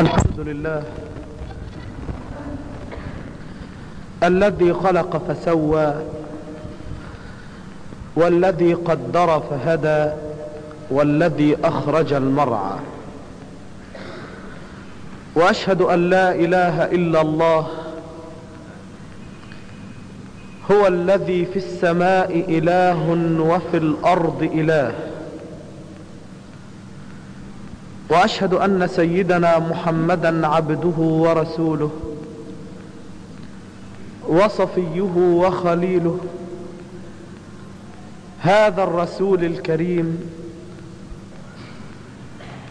الحمد لله الذي خلق فسوى والذي قدر فهدى والذي أخرج المرعى وأشهد أن لا إله إلا الله هو الذي في السماء إله وفي الأرض إله وأشهد أن سيدنا محمدا عبده ورسوله وصفيه وخليله هذا الرسول الكريم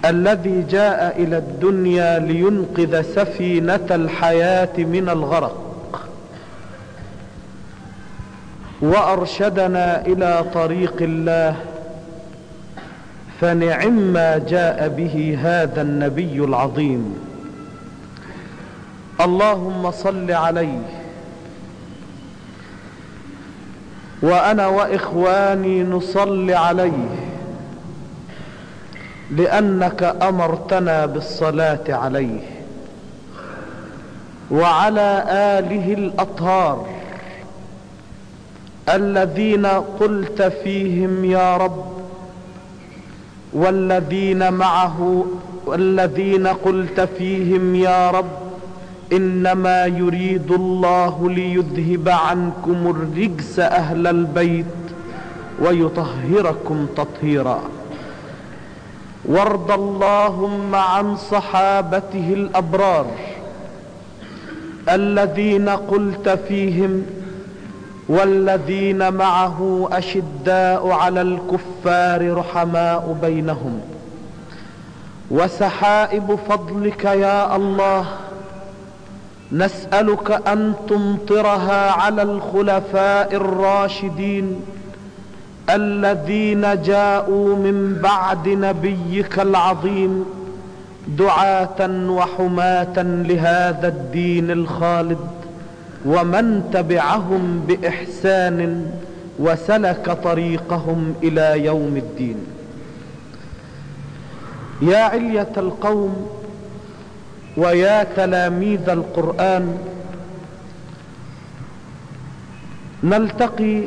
الذي جاء إلى الدنيا لينقذ سفينة الحياة من الغرق وأرشدنا إلى طريق الله فنعم ما جاء به هذا النبي العظيم. اللهم صل عليه. وأنا وإخواني نصلي عليه. لأنك أمرتنا بالصلاة عليه. وعلى آله الأطهار. الذين قلت فيهم يا رب والذين معه والذين قلت فيهم يا رب إنما يريد الله ليذهب عنكم الرجس أهل البيت ويطهركم تطهيرا. وارض اللهم عن صحابته الأبرار الذين قلت فيهم والذين معه أشداء على الكفار رحماء بينهم. وسحائب فضلك يا الله نسألك أن تمطرها على الخلفاء الراشدين الذين جاءوا من بعد نبيك العظيم دعاة وحماة لهذا الدين الخالد. ومن تبعهم بإحسان وسلك طريقهم إلى يوم الدين. يا علية القوم ويا تلاميذ القرآن نلتقي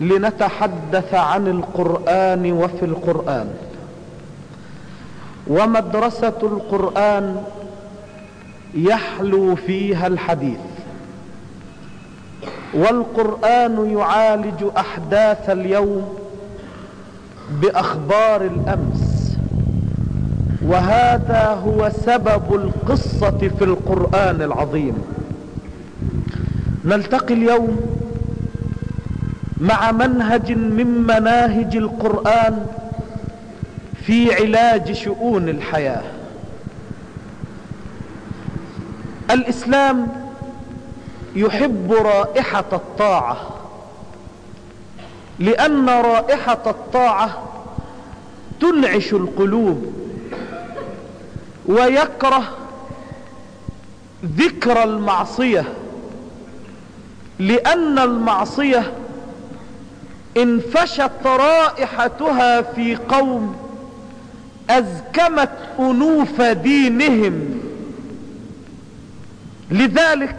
لنتحدث عن القرآن وفي القرآن. ومدرسة القرآن يحلو فيها الحديث. والقرآن يعالج أحداث اليوم بأخبار الأمس. وهذا هو سبب القصة في القرآن العظيم. نلتقي اليوم مع منهج من مناهج القرآن في علاج شؤون الحياة. الإسلام يحب رائحة الطاعة لأن رائحة الطاعة تنعش القلوب ويكره ذكر المعصية لأن المعصية إن فشت رائحتها في قوم أزكمت أنوف دينهم. لذلك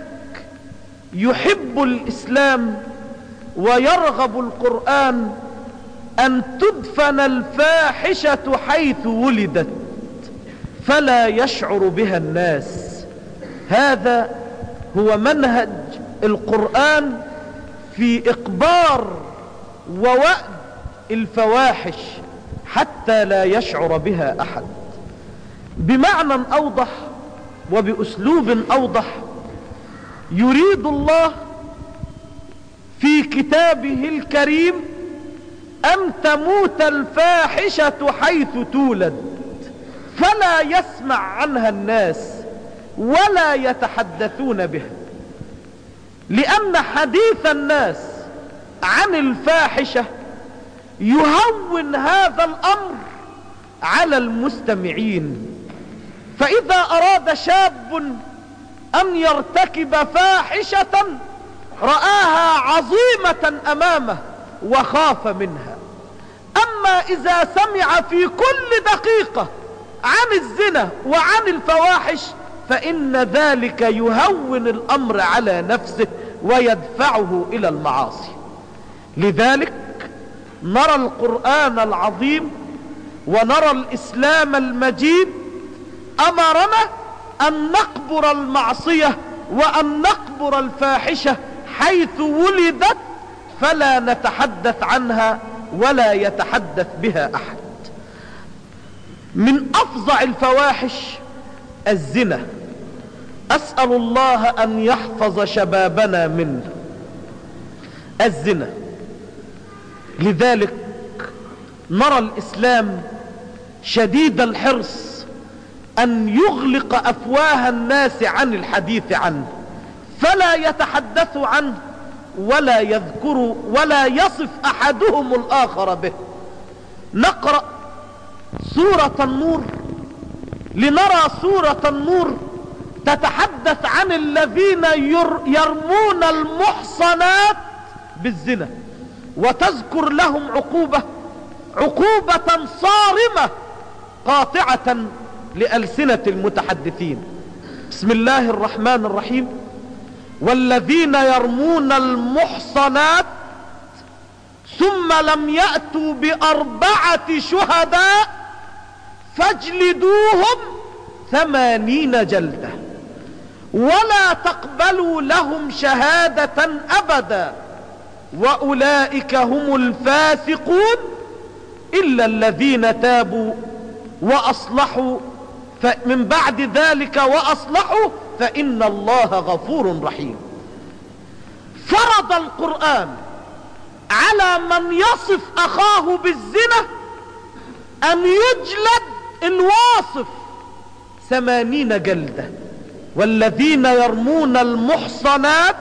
يحب الإسلام ويرغب القرآن أن تدفن الفاحشة حيث ولدت فلا يشعر بها الناس. هذا هو منهج القرآن في إقبار ووأد الفواحش حتى لا يشعر بها أحد. بمعنى أوضح وبأسلوب أوضح يريد الله في كتابه الكريم أن تموت الفاحشة حيث تولد فلا يسمع عنها الناس ولا يتحدثون بها لأن حديث الناس عن الفاحشة يهون هذا الأمر على المستمعين. فإذا أراد شاب أن يرتكب فاحشة رآها عظيمة أمامه وخاف منها. أما إذا سمع في كل دقيقة عن الزنا وعن الفواحش فإن ذلك يهون الأمر على نفسه ويدفعه إلى المعاصي. لذلك نرى القرآن العظيم ونرى الإسلام المجيد أمرنا أن نقبر المعصية وأن نقبر الفاحشة حيث ولدت فلا نتحدث عنها ولا يتحدث بها أحد. من أفظع الفواحش الزنا. أسأل الله أن يحفظ شبابنا منه. الزنا. لذلك نرى الإسلام شديد الحرص أن يغلق أفواه الناس عن الحديث عنه فلا يتحدث عنه ولا يذكر ولا يصف أحدهم الآخر به. نقرأ سورة النور لنرى سورة النور تتحدث عن الذين يرمون المحصنات بالزنا وتذكر لهم عقوبة عقوبة صارمة قاطعة لألسنة المتحدثين. بسم الله الرحمن الرحيم. والذين يرمون المحصنات ثم لم يأتوا بأربعة شهداء فاجلدوهم ثمانين جلدة. ولا تقبلوا لهم شهادة أبدا. وأولئك هم الفاسقون إلا الذين تابوا وأصلحوا من بعد ذلك وأصلحوا فإن الله غفور رحيم. فرض القرآن على من يصف أخاه بالزنا أن يجلد الواصف ثمانين جلدة والذين يرمون المحصنات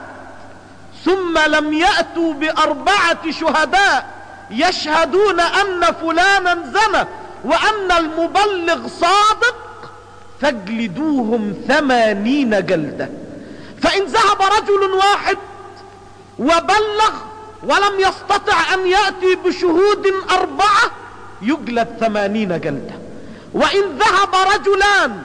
ثم لم يأتوا بأربعة شهداء يشهدون أن فلانا زنى وأن المبلغ صادق فاجلدوهم ثمانين جلدة. فإن ذهب رجل واحد وبلغ ولم يستطع أن يأتي بشهود أربعة يجلد ثمانين جلدة. وإن ذهب رجلان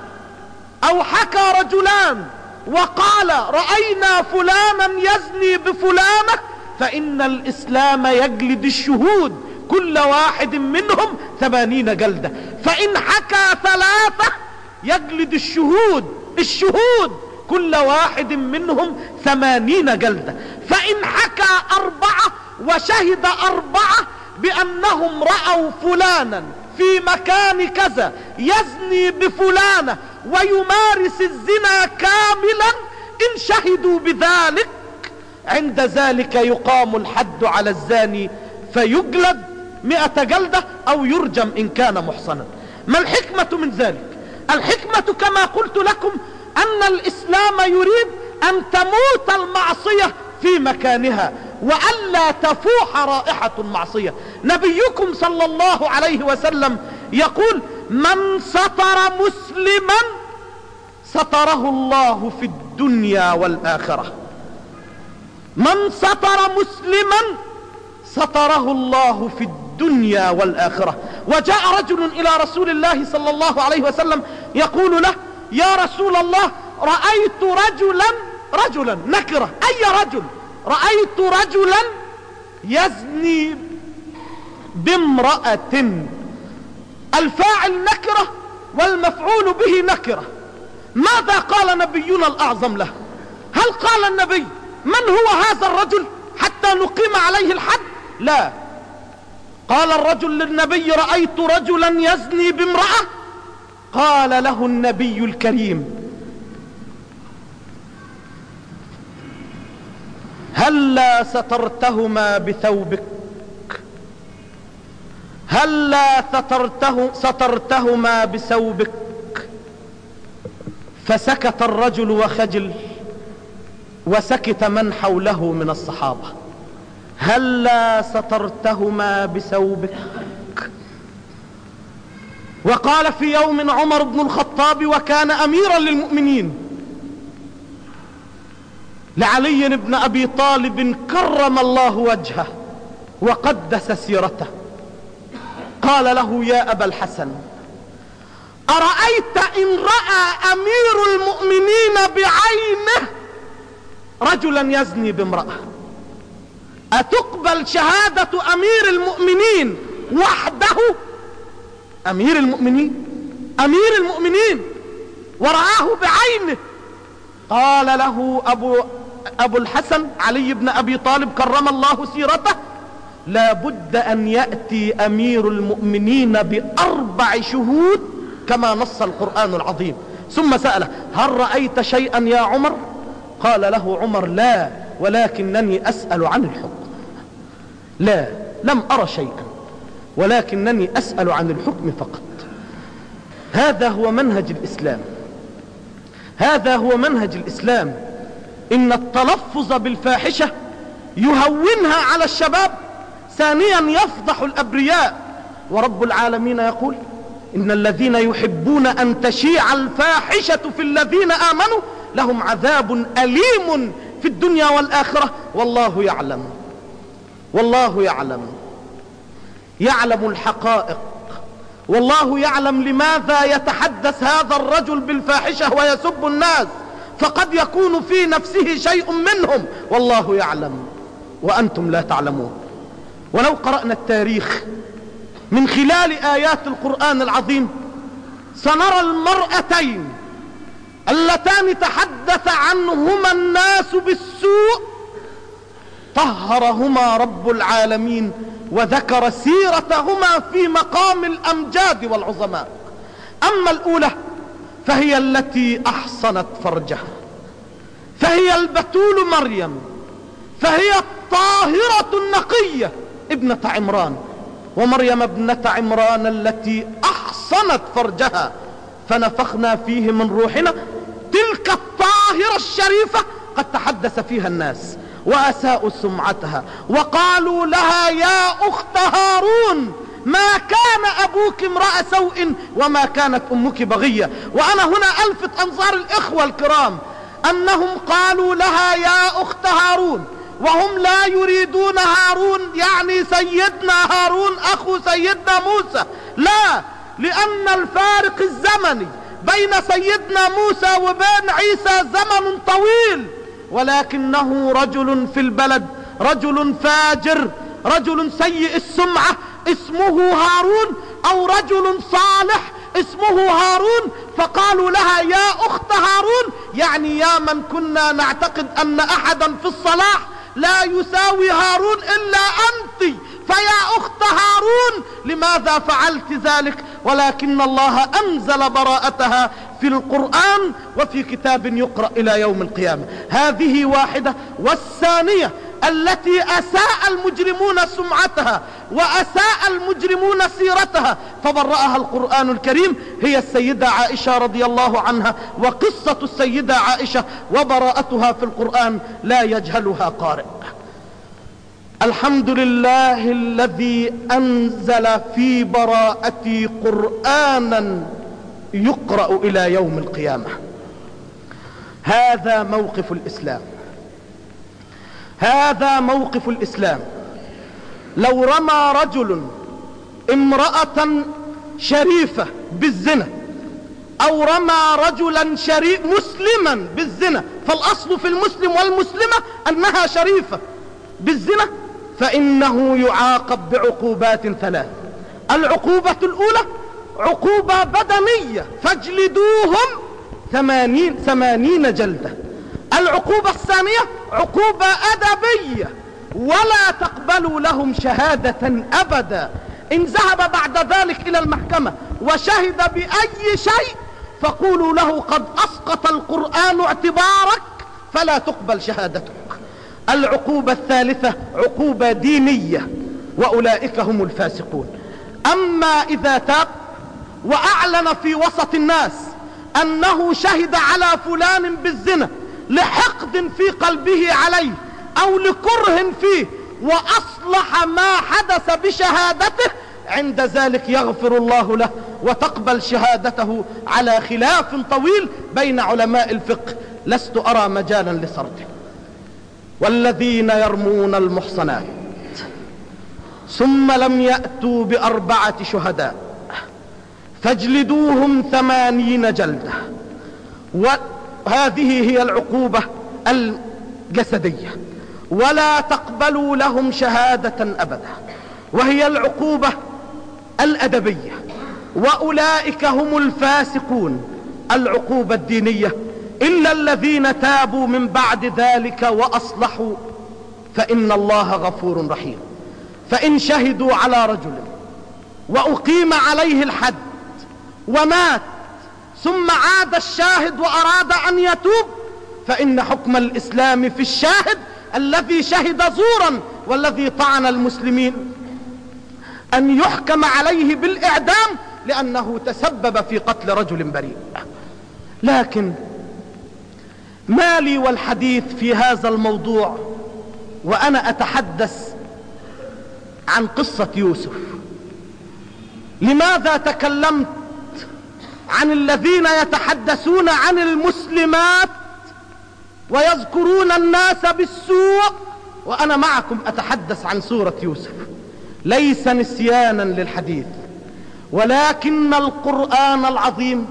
أو حكى رجلان وقال رأينا فلانا يزني بفلانة فإن الإسلام يجلد الشهود كل واحد منهم ثمانين جلدة. فإن حكى ثلاثة يجلد الشهود الشهود كل واحد منهم ثمانين جلدة. فإن حكى أربعة وشهد أربعة بأنهم رأوا فلانا في مكان كذا يزني بفلانة ويمارس الزنا كاملا إن شهدوا بذلك عند ذلك يقام الحد على الزاني فيجلد مئة جلدة أو يرجم إن كان محصنا. ما الحكمة من ذلك؟ الحكمة كما قلت لكم أن الإسلام يريد أن تموت المعصية في مكانها وألا تفوح رائحة المعصية. نبيكم صلى الله عليه وسلم يقول من ستر مسلما ستره الله في الدنيا والآخرة. من ستر مسلما ستره الله في الدنيا والآخرة. وجاء رجل إلى رسول الله صلى الله عليه وسلم يقول له يا رسول الله رأيت رجلا رجلا نكرة. أي رجل؟ رأيت رجلا يزني بامرأة الفاعل نكرة والمفعول به نكرة. ماذا قال نبينا الأعظم له؟ هل قال النبي من هو هذا الرجل؟ حتى نقيم عليه الحد؟ لا. قال الرجل للنبي رأيت رجلا يزني بامرأة؟ قال له النبي الكريم. هلا سترتهما بثوبك. هلا سترته سترتهما بثوبك. فسكت الرجل وخجل وسكت من حوله من الصحابة. هلا سترتهما بثوبك. وقال في يوم عمر بن الخطاب وكان أميرا للمؤمنين. لعلي بن أبي طالب كرم الله وجهه وقدس سيرته. قال له يا أبا الحسن أرأيت إن رأى أمير المؤمنين بعينه رجلا يزني بامرأة؟ أتقبل شهادة أمير المؤمنين وحده؟ أمير المؤمنين؟ أمير المؤمنين ورآه بعينه. قال له أبو, أبو الحسن علي بن أبي طالب كرم الله سيرته لا بد أن يأتي أمير المؤمنين بأربع شهود كما نص القرآن العظيم. ثم سأله هل رأيت شيئا يا عمر؟ قال له عمر لا ولكنني أسأل عن الحكم. لا لم أرى شيئا ولكنني أسأل عن الحكم فقط. هذا هو منهج الإسلام. هذا هو منهج الإسلام. إن التلفظ بالفاحشة يهونها على الشباب ثانيا يفضح الأبرياء. ورب العالمين يقول إن الذين يحبون أن تشيع الفاحشة في الذين آمنوا لهم عذاب أليم في الدنيا والآخرة والله يعلم. والله يعلم. يعلم الحقائق. والله يعلم لماذا يتحدث هذا الرجل بالفاحشة ويسب الناس. فقد يكون في نفسه شيء منهم. والله يعلم. وأنتم لا تعلمون. ولو قرأنا التاريخ من خلال آيات القرآن العظيم سنرى المرأتين اللتان تحدث عنهما الناس بالسوء طهرهما رب العالمين وذكر سيرتهما في مقام الأمجاد والعظماء. أما الأولى فهي التي أحصنت فرجها فهي البتول مريم فهي الطاهرة النقية ابنة عمران ومريم ابنة عمران التي أحصنت فرجها فنفخنا فيه من روحنا تلك الطاهرة الشريفة قد تحدث فيها الناس. وأساءوا سمعتها وقالوا لها يا أخت هارون ما كان أبوك امرأ سوء وما كانت أمك بغية وأنا هنا ألفت أنظار الإخوة الكرام أنهم قالوا لها يا أخت هارون وهم لا يريدون هارون يعني سيدنا هارون أخو سيدنا موسى لا لأن الفارق الزمني بين سيدنا موسى وبين عيسى زمن طويل ولكنه رجل في البلد رجل فاجر رجل سيء السمعة اسمه هارون أو رجل صالح اسمه هارون فقالوا لها يا أخت هارون يعني يا من كنا نعتقد أن أحدا في الصلاح لا يساوي هارون إلا أنت فيا أخت هارون لماذا فعلت ذلك؟ ولكن الله أنزل براءتها في القرآن وفي كتاب يقرأ إلى يوم القيامة. هذه واحدة والثانية التي أساء المجرمون سمعتها وأساء المجرمون سيرتها. فبرأها القرآن الكريم. هي السيدة عائشة رضي الله عنها وقصة السيدة عائشة وبراءتها في القرآن لا يجهلها قارئ. الحمد لله الذي أنزل في براءتي قرآنا يقرأ إلى يوم القيامة. هذا موقف الإسلام. هذا موقف الإسلام. لو رمى رجل امرأة شريفة بالزنا أو رمى رجلا شريف مسلما بالزنا فالأصل في المسلم والمسلمة أنها شريفة بالزنا فإنه يعاقب بعقوبات ثلاث. العقوبة الأولى عقوبة بدنية. فاجلدوهم ثمانين, ثمانين جلدة. العقوبة الثانية عقوبة أدبية. ولا تقبلوا لهم شهادة أبدا. إن ذهب بعد ذلك إلى المحكمة وشهد بأي شيء فقولوا له قد أسقط القرآن اعتبارك فلا تقبل شهادتك. العقوبة الثالثة عقوبة دينية وأولئك هم الفاسقون. أما إذا تاب وأعلن في وسط الناس أنه شهد على فلان بالزنا لحقد في قلبه عليه أو لكره فيه وأصلح ما حدث بشهادته عند ذلك يغفر الله له وتقبل شهادته على خلاف طويل بين علماء الفقه. لست أرى مجالا لسرده والذين يرمون المحصنات ثم لم يأتوا بأربعة شهداء. فاجلدوهم ثمانين جلدة. وهذه هي العقوبة الجسدية. ولا تقبلوا لهم شهادة أبدا. وهي العقوبة الأدبية. وأولئك هم الفاسقون. العقوبة الدينية. إلا الذين تابوا من بعد ذلك وأصلحوا فإن الله غفور رحيم. فإن شهدوا على رجل وأقيم عليه الحد ومات. ثم عاد الشاهد وأراد أن يتوب. فإن حكم الإسلام في الشاهد الذي شهد زورا والذي طعن المسلمين. أن يحكم عليه بالإعدام لأنه تسبب في قتل رجل بريء. لكن ما لي والحديث في هذا الموضوع وأنا أتحدث عن قصة يوسف. لماذا تكلمت عن الذين يتحدثون عن المسلمات ويذكرون الناس بالسوء وأنا معكم أتحدث عن سورة يوسف. ليس نسيانا للحديث ولكن القرآن العظيم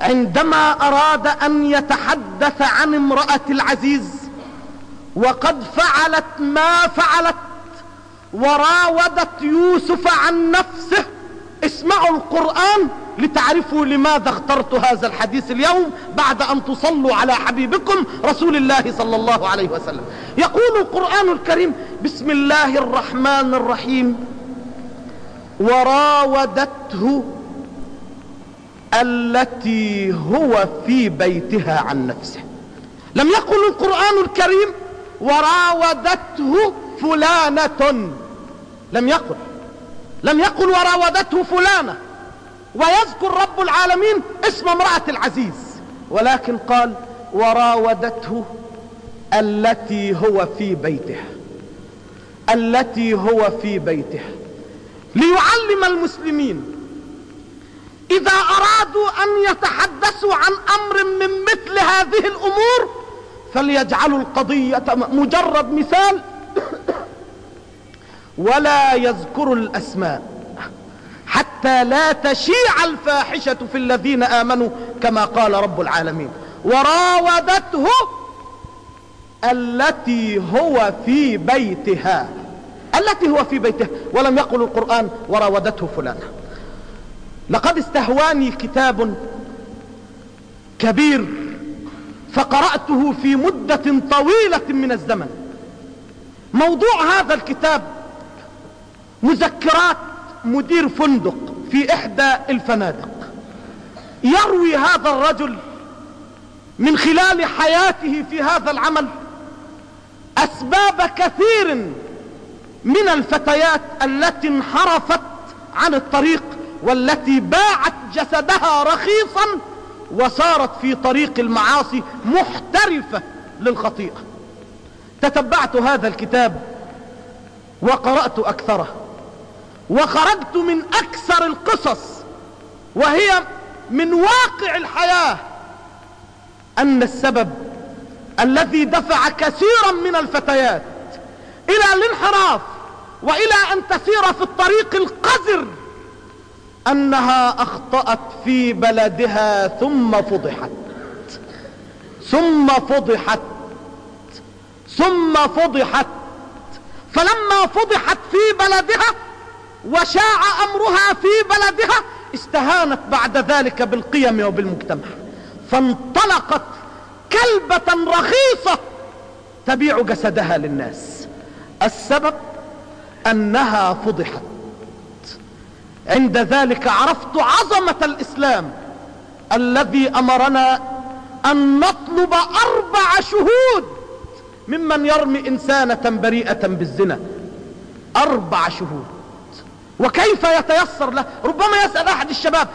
عندما أراد أن يتحدث عن امرأة العزيز وقد فعلت ما فعلت وراودت يوسف عن نفسه اسمعوا القرآن لتعرفوا لماذا اخترت هذا الحديث اليوم بعد أن تصلوا على حبيبكم رسول الله صلى الله عليه وسلم. يقول القرآن الكريم بسم الله الرحمن الرحيم. وراودته التي هو في بيتها عن نفسه. لم يقل القرآن الكريم وراودته فلانة. لم يقل. لم يقل وراودته فلانة. ويذكر رب العالمين اسم امرأة العزيز. ولكن قال وراودته التي هو في بيتها التي هو في بيتها ليعلم المسلمين. إذا أرادوا أن يتحدثوا عن أمر من مثل هذه الأمور فليجعلوا القضية مجرد مثال ولا يذكروا الأسماء. حتى لا تشيع الفاحشة في الذين آمنوا كما قال رب العالمين. وراودته التي هو في بيتها. التي هو في بيتها ولم يقل القرآن وراودته فلانة لقد استهواني كتاب كبير فقرأته في مدة طويلة من الزمن. موضوع هذا الكتاب مذكرات مدير فندق في إحدى الفنادق. يروي هذا الرجل من خلال حياته في هذا العمل أسباب كثير من الفتيات التي انحرفت عن الطريق والتي باعت جسدها رخيصا وصارت في طريق المعاصي محترفة للخطيئة. تتبعت هذا الكتاب وقرأت أكثره. وخرجت من أكثر القصص وهي من واقع الحياة أن السبب الذي دفع كثيرا من الفتيات إلى الانحراف وإلى أن تسير في الطريق القذر أنها أخطأت في بلدها ثم فضحت ثم فضحت ثم فضحت فلما فضحت في بلدها وشاع أمرها في بلدها استهانت بعد ذلك بالقيم وبالمجتمع. فانطلقت كلبة رخيصة تبيع جسدها للناس. السبب أنها فضحت. عند ذلك عرفت عظمة الإسلام الذي أمرنا أن نطلب أربع شهود ممن يرمي إنسانة بريئة بالزنا. أربع شهود. وكيف يتيسر له؟ ربما يسأل أحد الشباب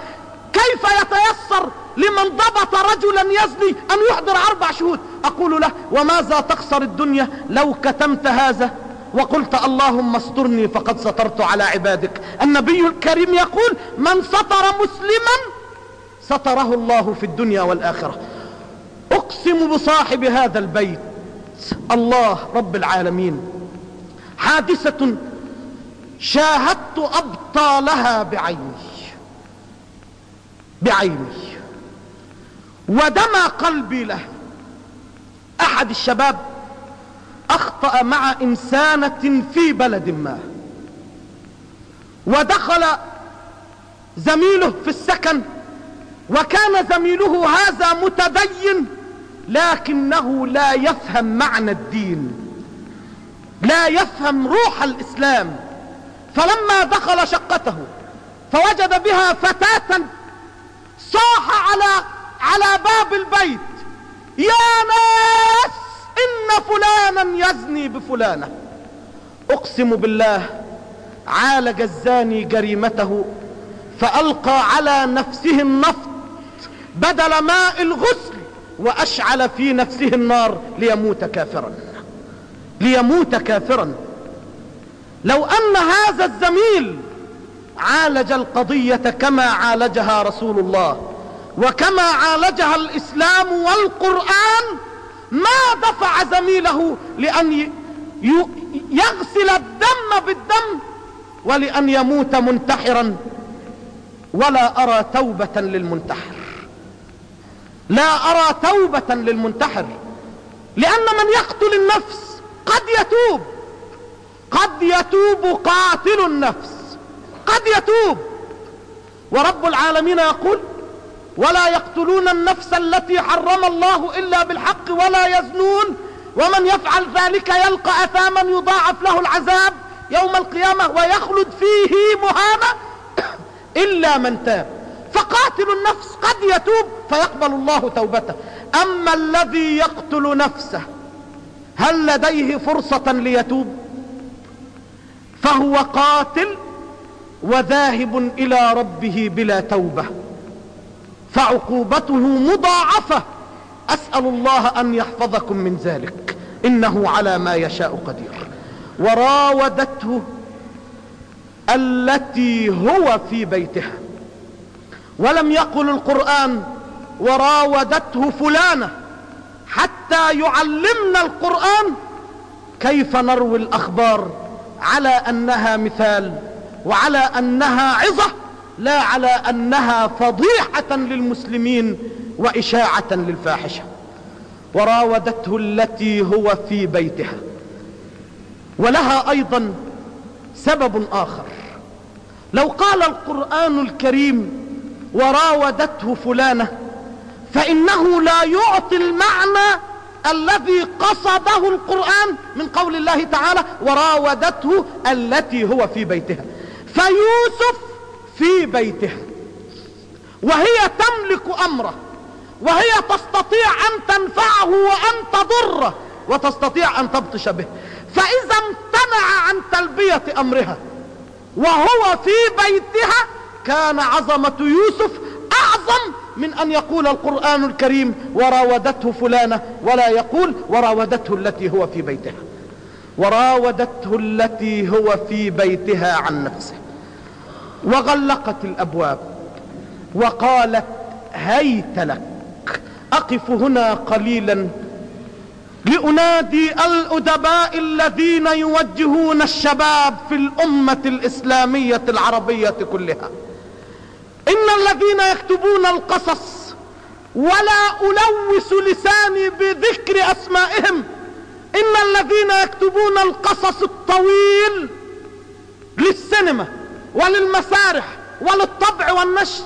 كيف يتيسر لمن ضبط رجلا يزني أن يحضر أربع شهود؟ أقول له وماذا تخسر الدنيا لو كتمت هذا؟ وقلت اللهم استرني فقد سترت على عبادك. النبي الكريم يقول من ستر مسلما ستره الله في الدنيا والآخرة. أقسم بصاحب هذا البيت الله رب العالمين حادثة شاهدت أبطالها بعيني بعيني. ودمى قلبي له. أحد الشباب أخطأ مع إنسانة في بلد ما. ودخل زميله في السكن وكان زميله هذا متدين لكنه لا يفهم معنى الدين لا يفهم روح الإسلام. فلما دخل شقته فوجد بها فتاة صاح على على باب البيت. يا ناس إن فلانا يزني بفلانة. أقسم بالله عالج الزاني جريمته فألقى على نفسه النفط بدل ماء الغسل وأشعل في نفسه النار ليموت كافرا. ليموت كافرا. لو أن هذا الزميل عالج القضية كما عالجها رسول الله وكما عالجها الإسلام والقرآن ما دفع زميله لأن يغسل الدم بالدم ولأن يموت منتحرا. ولا أرى توبة للمنتحر. لا أرى توبة للمنتحر. لأن من يقتل النفس قد يتوب. قد يتوب قاتل النفس. قد يتوب. ورب العالمين يقول ولا يقتلون النفس التي حرم الله إلا بالحق ولا يزنون. ومن يفعل ذلك يلقى أثاما يضاعف له العذاب يوم القيامة ويخلد فيه مهانا. إلا من تاب. فقاتل النفس قد يتوب فيقبل الله توبته. أما الذي يقتل نفسه هل لديه فرصة ليتوب؟ فهو قاتل وذاهب إلى ربه بلا توبة. فعقوبته مضاعفة. أسأل الله أن يحفظكم من ذلك. إنه على ما يشاء قدير. وراودته التي هو في بيتها. ولم يقل القرآن وراودته فلانة حتى يعلمنا القرآن كيف نروي الأخبار على أنها مثال وعلى أنها عظة لا على أنها فضيحة للمسلمين وإشاعة للفاحشة. وراودته التي هو في بيتها. ولها أيضا سبب آخر. لو قال القرآن الكريم وراودته فلانة فإنه لا يعطي المعنى الذي قصده القرآن من قول الله تعالى وراودته التي هو في بيتها. فيوسف في بيتها. وهي تملك أمره. وهي تستطيع أن تنفعه وأن تضره وتستطيع أن تبطش به. فإذا امتنع عن تلبية أمرها وهو في بيتها كان عظمة يوسف أعظم من أن يقول القرآن الكريم وراودته فلانة ولا يقول وراودته التي هو في بيتها. وراودته التي هو في بيتها عن نفسه. وغلقت الأبواب وقالت هيت لك أقف هنا قليلا. لأنادي الأدباء الذين يوجهون الشباب في الأمة الإسلامية العربية كلها. إن الذين يكتبون القصص ولا ألوث لساني بذكر أسمائهم. إن الذين يكتبون القصص الطويل للسينما وللمسارح وللطبع والنشر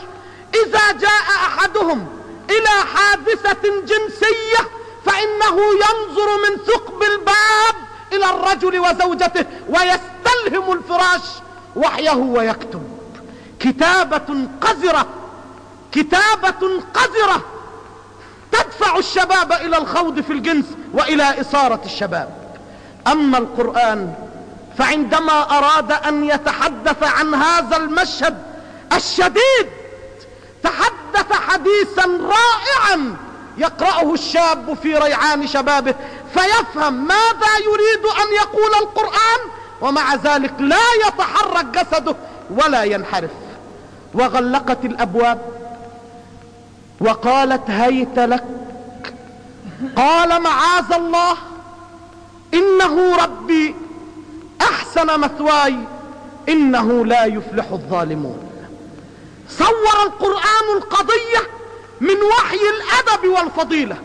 إذا جاء أحدهم إلى حادثة جنسية فإنه ينظر من ثقب الباب إلى الرجل وزوجته ويستلهم الفراش وحيه ويكتب. كتابة قذرة كتابة قذرة. تدفع الشباب إلى الخوض في الجنس وإلى إثارة الشباب. أما القرآن فعندما أراد أن يتحدث عن هذا المشهد الشديد تحدث حديثا رائعا يقرأه الشاب في ريعان شبابه فيفهم ماذا يريد أن يقول القرآن ومع ذلك لا يتحرك جسده ولا ينحرف. وغلقت الأبواب وقالت هيت لك. قال معاذ الله إنه ربي أحسن مثواي إنه لا يفلح الظالمون. صور القرآن القضية من وحي الأدب والفضيلة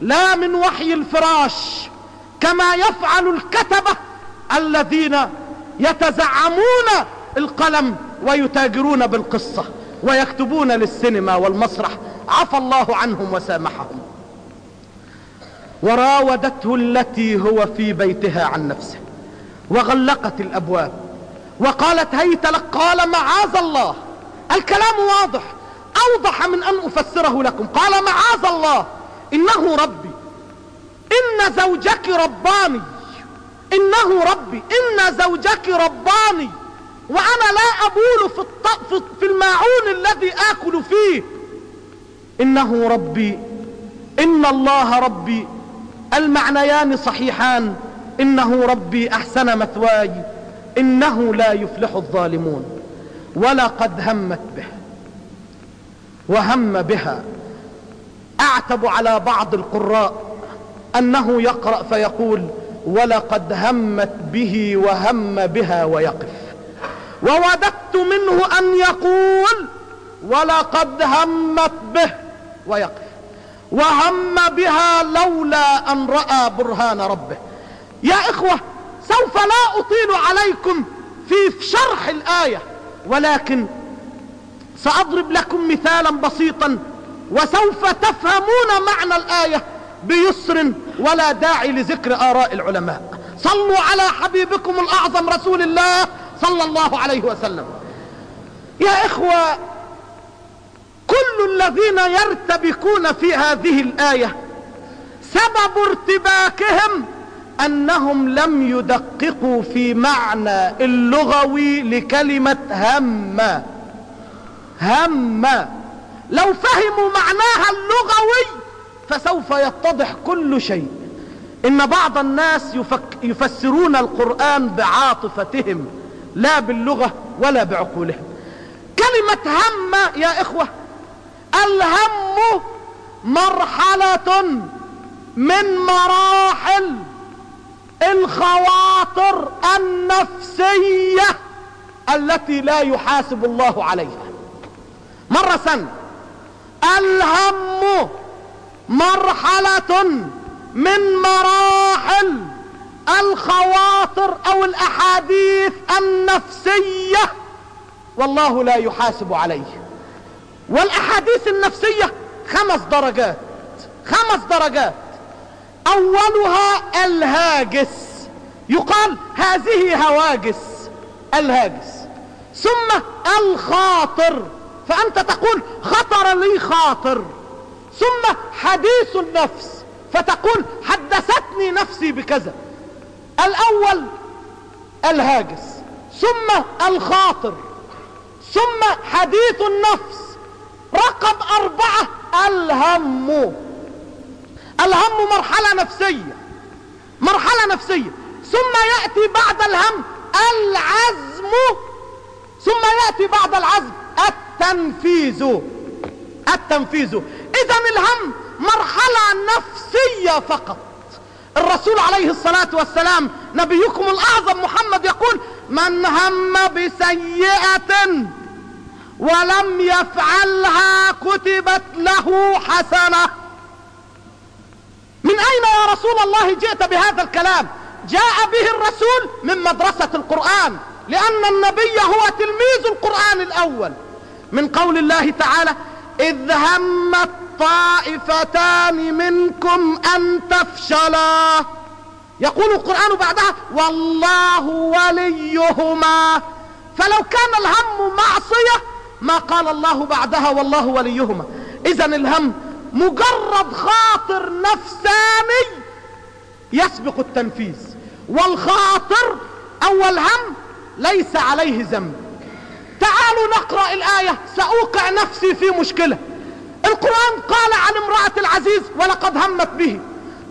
لا من وحي الفراش كما يفعل الكتبة الذين يتزعمون القلم ويتاجرون بالقصة ويكتبون للسينما والمسرح. عفى الله عنهم وسامحهم. وراودته التي هو في بيتها عن نفسه وغلقت الأبواب وقالت هيت لك. قال معاذ الله. الكلام واضح أوضح من أن أفسره لكم. قال معاذ الله. إنه ربي. إن زوجك رباني. إنه ربي. إن زوجك رباني. وأنا لا ابول في, الط... في الماعون الذي آكل فيه إنه ربي إن الله ربي المعنيان صحيحان إنه ربي أحسن مثواي إنه لا يفلح الظالمون. ولقد همت به وهم بها. أعتب على بعض القراء أنه يقرأ فيقول ولقد همت به وهم بها ويقف. ووددت منه أن يقول ولقد همت به ويقف. وهم بها لولا أن رأى برهان ربه. يا إخوة سوف لا أطيل عليكم في شرح الآية ولكن سأضرب لكم مثالا بسيطا وسوف تفهمون معنى الآية بيسر ولا داعي لذكر آراء العلماء. صلوا على حبيبكم الأعظم رسول الله صلى الله عليه وسلم. يا إخوة كل الذين يرتبكون في هذه الآية سبب ارتباكهم أنهم لم يدققوا في معنى اللغوي لكلمة هم. هم. لو فهموا معناها اللغوي فسوف يتضح كل شيء. إن بعض الناس يفسرون القرآن بعاطفتهم. لا باللغة ولا بعقولهم. كلمة هم يا إخوة الهم مرحلة من مراحل الخواطر النفسية التي لا يحاسب الله عليها. مرة سنة الهم مرحلة من مراحل الخواطر أو الأحاديث النفسية والله لا يحاسب عليه. والأحاديث النفسية خمس درجات خمس درجات. أولها الهاجس. يقال هذه هواجس الهاجس. ثم الخاطر. فأنت تقول خطر لي خاطر. ثم حديث النفس. فتقول حدثتني نفسي بكذا. الأول الهاجس ثم الخاطر ثم حديث النفس رقم أربعة الهم. الهم مرحلة نفسية مرحلة نفسية. ثم يأتي بعد الهم العزم ثم يأتي بعد العزم التنفيذ. التنفيذ. اذا الهم مرحلة نفسية فقط. الرسول عليه الصلاة والسلام نبيكم الأعظم محمد يقول من هم بسيئة ولم يفعلها كتبت له حسنة. من أين يا رسول الله جئت بهذا الكلام؟ جاء به الرسول من مدرسة القرآن لأن النبي هو تلميذ القرآن الأول. من قول الله تعالى إذ همت طائفتان منكم أن تفشلا. يقول القرآن بعدها والله وليهما. فلو كان الهم معصية ما قال الله بعدها والله وليهما. اذا الهم مجرد خاطر نفساني يسبق التنفيذ والخاطر أو الهم ليس عليه ذنب. تعالوا نقرأ الآية. سأوقع نفسي في مشكلة. القرآن قال عن امرأة العزيز ولقد همت به.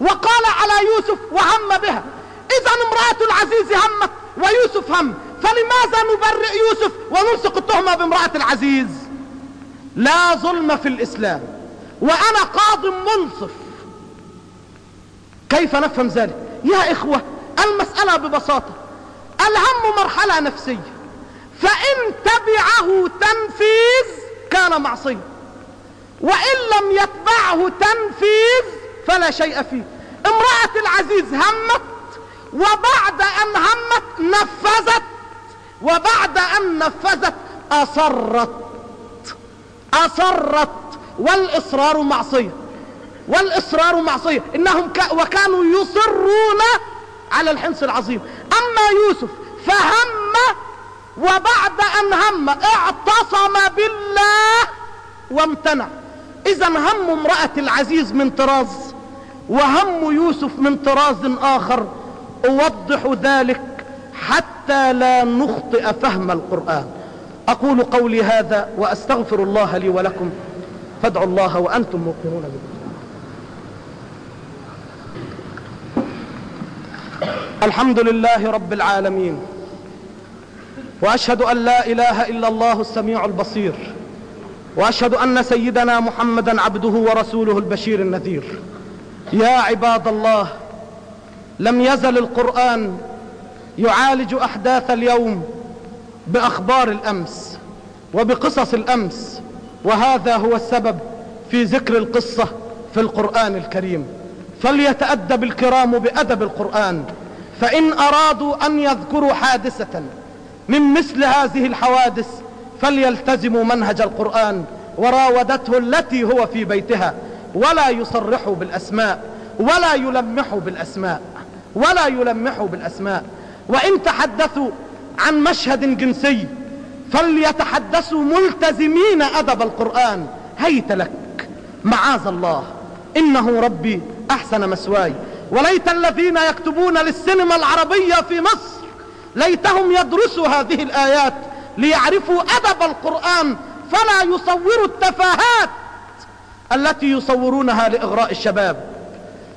وقال على يوسف وهم بها. إذا امرأة العزيز همت ويوسف هم. فلماذا نبرئ يوسف ونلصق التهمة بامرأة العزيز؟ لا ظلم في الإسلام. وأنا قاض منصف. كيف نفهم ذلك؟ يا إخوة المسألة ببساطة. الهم مرحلة نفسية. فإن تبعه تنفيذ كان معصية. وإن لم يتبعه تنفيذ فلا شيء فيه. امرأة العزيز همت وبعد أن همت نفذت وبعد أن نفذت أصرت. أصرت. والإصرار معصية. والإصرار معصية. إنهم ك... وكانوا يصرون على الحنص العظيم. أما يوسف فهم وبعد أن هم اعتصم بالله وامتنع. إذا هم امرأة العزيز من طراز وهم يوسف من طراز آخر. أوضح ذلك حتى لا نخطئ فهم القرآن. أقول قولي هذا وأستغفر الله لي ولكم. فادعوا الله وأنتم موقنون بالله الحمد لله رب العالمين. وأشهد أن لا إله إلا الله السميع البصير. وأشهد أن سيدنا محمدا عبده ورسوله البشير النذير. يا عباد الله لم يزل القرآن يعالج أحداث اليوم بأخبار الأمس وبقصص الأمس وهذا هو السبب في ذكر القصة في القرآن الكريم. فليتأدب الكرام بأدب القرآن فإن أرادوا أن يذكروا حادثة من مثل هذه الحوادث فليلتزموا منهج القرآن وراودته التي هو في بيتها ولا يصرحوا بالأسماء ولا يلمحوا بالأسماء ولا يلمحوا بالأسماء. وإن تحدثوا عن مشهد جنسي فليتحدثوا ملتزمين أدب القرآن. هيت لك معاذ الله إنه ربي أحسن مسواي. وليت الذين يكتبون للسينما العربية في مصر ليتهم يدرسوا هذه الآيات ليعرفوا أدب القرآن فلا يصوروا التفاهات التي يصورونها لإغراء الشباب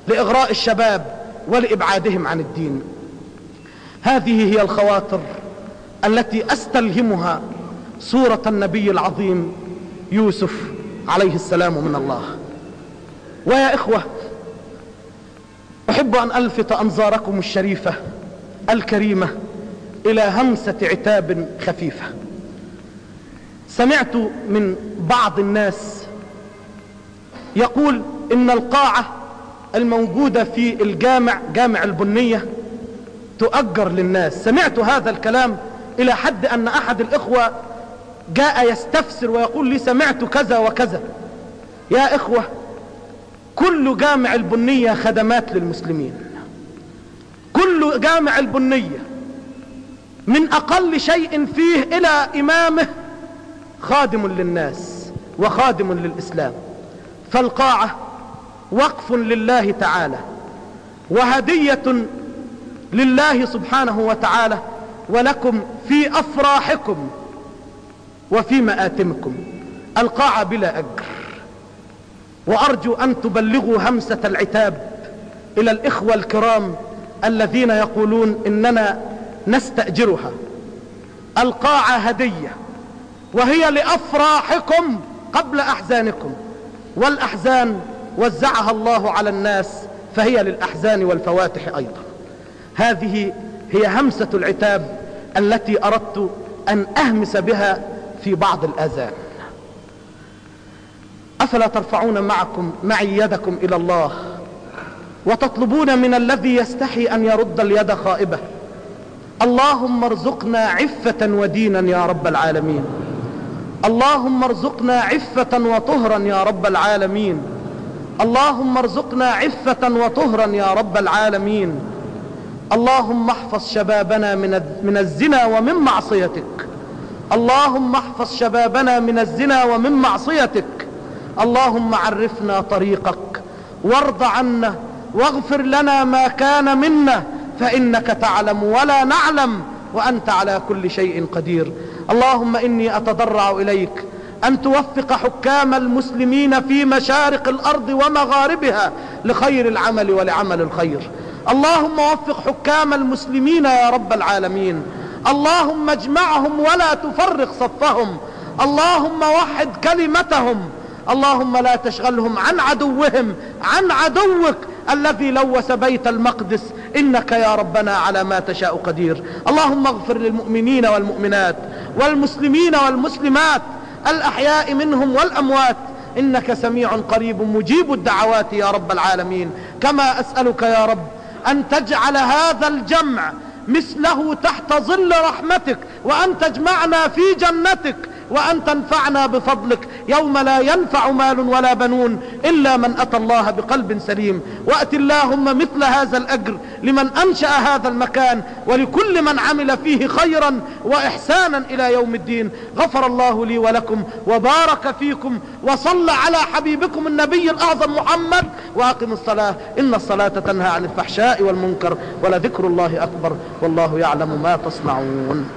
لإغراء الشباب ولإبعادهم عن الدين. هذه هي الخواطر التي أستلهمها سورة النبي العظيم يوسف عليه السلام من الله. ويا إخوة أحب أن ألفت أنظاركم الشريفة الكريمة إلى همسة عتاب خفيفة. سمعت من بعض الناس يقول إن القاعة الموجودة في الجامع جامع البنية تؤجر للناس. سمعت هذا الكلام إلى حد أن أحد الإخوة جاء يستفسر ويقول لي سمعت كذا وكذا. يا إخوة كل جامع البنية خدمات للمسلمين. كل جامع البنية من أقل شيء فيه إلى إمامه خادم للناس وخادم للإسلام فالقاعة وقف لله تعالى وهدية لله سبحانه وتعالى ولكم في أفراحكم وفي مآتمكم القاعة بلا أجر. وأرجو أن تبلغوا همسة العتاب إلى الإخوة الكرام الذين يقولون إننا نستأجرها. القاعة هدية. وهي لأفراحكم قبل أحزانكم. والأحزان وزعها الله على الناس فهي للأحزان والفواتح أيضا. هذه هي همسة العتاب التي أردت أن أهمس بها في بعض الآذان. أفلا ترفعون معكم معي يدكم إلى الله؟ وتطلبون من الذي يستحي أن يرد اليد خائبة؟ اللهم ارزقنا عفة ودينا يا رب العالمين. اللهم ارزقنا عفة وطهرا يا رب العالمين. اللهم ارزقنا عفة وطهرا يا رب العالمين. اللهم احفظ شبابنا من من الزنا ومن معصيتك. اللهم احفظ شبابنا من الزنا ومن معصيتك. اللهم عرفنا طريقك. وارض عنا واغفر لنا ما كان منا. فإنك تعلم ولا نعلم وأنت على كل شيء قدير. اللهم إني أتضرع إليك أن توفق حكام المسلمين في مشارق الأرض ومغاربها لخير العمل ولعمل الخير. اللهم وفق حكام المسلمين يا رب العالمين. اللهم اجمعهم ولا تفرق صفهم. اللهم وحد كلمتهم. اللهم لا تشغلهم عن عدوهم عن عدوك الذي لوث بيت المقدس. إنك يا ربنا على ما تشاء قدير. اللهم اغفر للمؤمنين والمؤمنات والمسلمين والمسلمات الأحياء منهم والأموات. إنك سميع قريب مجيب الدعوات يا رب العالمين. كما أسألك يا رب أن تجعل هذا الجمع مثله تحت ظل رحمتك وأن تجمعنا في جنتك. وأن تنفعنا بفضلك. يوم لا ينفع مال ولا بنون إلا من أتى الله بقلب سليم. وأت اللهم مثل هذا الأجر لمن أنشأ هذا المكان ولكل من عمل فيه خيرا وإحسانا إلى يوم الدين. غفر الله لي ولكم وبارك فيكم وصلى على حبيبكم النبي الأعظم محمد. وأقم الصلاة. إن الصلاة تنهى عن الفحشاء والمنكر ولذكر الله أكبر. والله يعلم ما تصنعون.